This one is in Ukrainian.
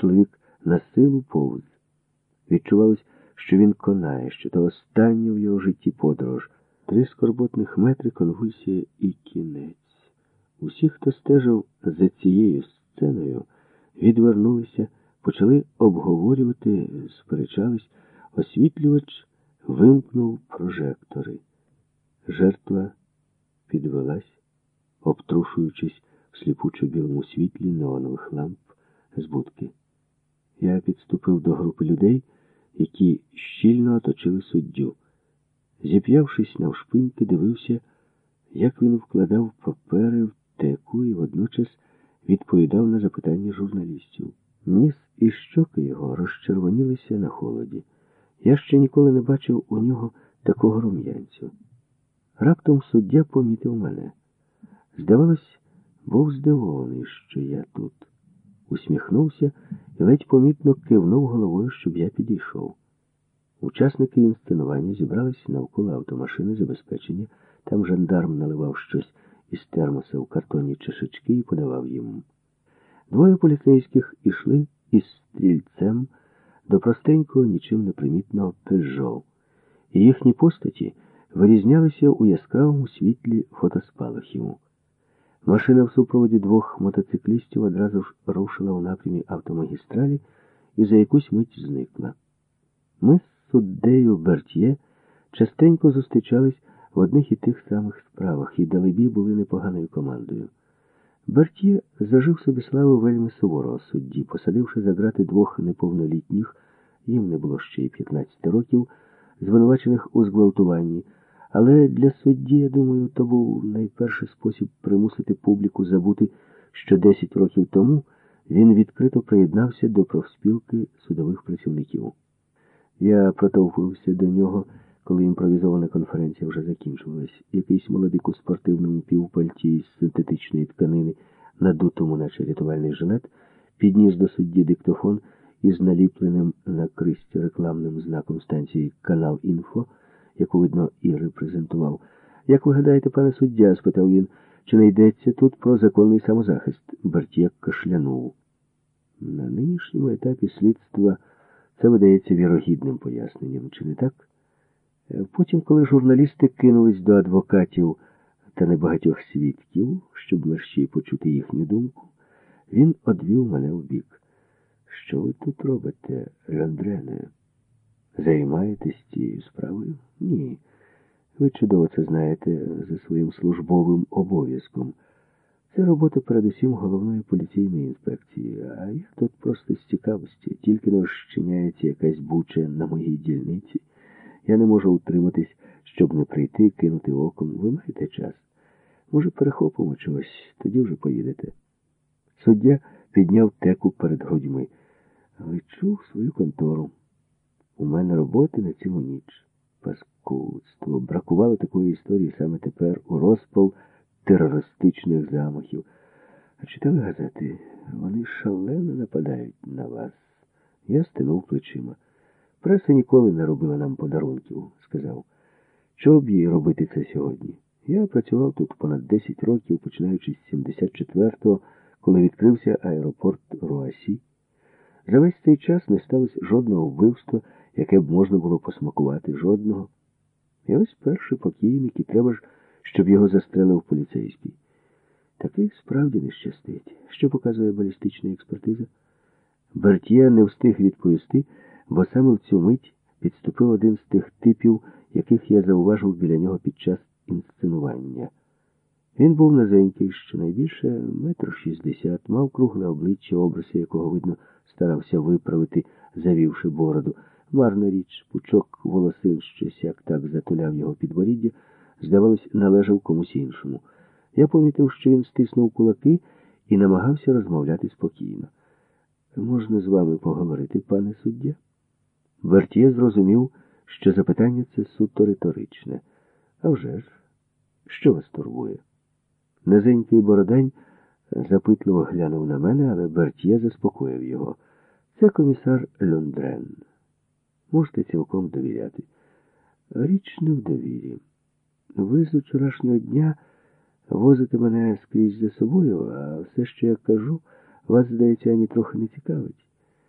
чоловік на силу повз. Відчувалось, що він конає, що то остання в його житті подорож. Три скорботних метри, конвульсія і кінець. Усі, хто стежив за цією сценою, відвернулися, почали обговорювати, сперечались, освітлювач вимкнув прожектори. Жертва підвелась, обтрушуючись в сліпучо білому світлі неонових ламп з будки. Я підступив до групи людей, які щільно оточили суддю. Зіп'явшись навшпиньки, дивився, як він вкладав папери в теку і водночас відповідав на запитання журналістів. Ніс і щоки його розчервонілися на холоді. Я ще ніколи не бачив у нього такого рум'янцю. Раптом суддя помітив мене. Здавалось, був здивований, що я тут. Усміхнувся і ледь помітно кивнув головою, щоб я підійшов. Учасники інсценування зібрались навколо автомашини забезпечення. Там жандарм наливав щось із термоса в картонні чашечки і подавав їм. Двоє поліцейських ішли із стрільцем до простенького, нічим не примітного пежо, і їхні постаті вирізнялися у яскравому світлі фотоспалахів. Машина в супроводі двох мотоциклістів одразу ж рушила у напрямі автомагістралі і за якусь мить зникла. Ми з суддею Бертьє частенько зустрічались в одних і тих самих справах і далебі були непоганою командою. Бертьє зажив собі славу вельми суворого судді, посадивши за грати двох неповнолітніх, їм не було ще й 15 років, звинувачених у зґвалтуванні. Але для судді, я думаю, то був найперший спосіб примусити публіку забути, що 10 років тому він відкрито приєднався до профспілки судових працівників. Я протовкувався до нього, коли імпровізована конференція вже закінчувалась. Якийсь молодик у спортивному півпальті з синтетичної тканини, надутому, наче рятувальний жилет, підніс до судді диктофон із наліпленим на кристі рекламним знаком станції Канал Інфо яку, видно, і репрезентував. Як ви гадаєте, пане суддя? спитав він, чи не йдеться тут про законний самозахист? Бартєк кашлянув. На нинішньому етапі слідства це видається вірогідним поясненням, чи не так? Е, потім, коли журналісти кинулись до адвокатів та небагатьох свідків, щоб мерщій почути їхню думку, він одвів мене в бік. Що ви тут робите, Льондрене? Займаєтесь цією справою? Ні. Ви чудово це знаєте за своїм службовим обов'язком. Це робота передусім головної поліційної інспекції, а я тут просто з цікавості, тільки не розчиняється якась буча на моїй дільниці. Я не можу утриматись, щоб не прийти, кинути оком. Ви маєте час. Може, перехопимо чогось, тоді вже поїдете. Суддя підняв теку перед грудьми. Лечу в свою контору. У мене роботи на цілу ніч. Паскудство. Бракувало такої історії саме тепер у розпал терористичних замахів. А читали газети? Вони шалено нападають на вас. Я стинув плечима. Преса ніколи не робила нам подарунків, сказав. Чого б їй робити це сьогодні? Я працював тут понад 10 років, починаючи з 74-го, коли відкрився аеропорт Руасі. За весь цей час не сталося жодного вбивства яке б можна було посмакувати жодного. І ось перший покійник, і треба ж, щоб його застрелив поліцейський. Такий справді не щастить. Що показує балістична експертиза? Бертьє не встиг відповісти, бо саме в цю мить підступив один з тих типів, яких я зауважив біля нього під час інсценування. Він був низенький, щонайбільше метр шістдесят, мав кругле обличчя, образи якого, видно, старався виправити, завівши бороду. Марна річ, пучок волосин щось як так затуляв його підборіддя, здавалось, належав комусь іншому. Я помітив, що він стиснув кулаки і намагався розмовляти спокійно. Можна з вами поговорити, пане суддя? Бертє зрозумів, що запитання це суто риторичне. А вже ж, що вас турбує? Низенький бородань запитливо глянув на мене, але Бертє заспокоїв його. Це комісар Льондрен можете цілком довіряти. Річ не в довірі. Ви з вчорашнього дня возите мене скрізь за собою, а все, що я кажу, вас, здається, ані трохи не цікавить.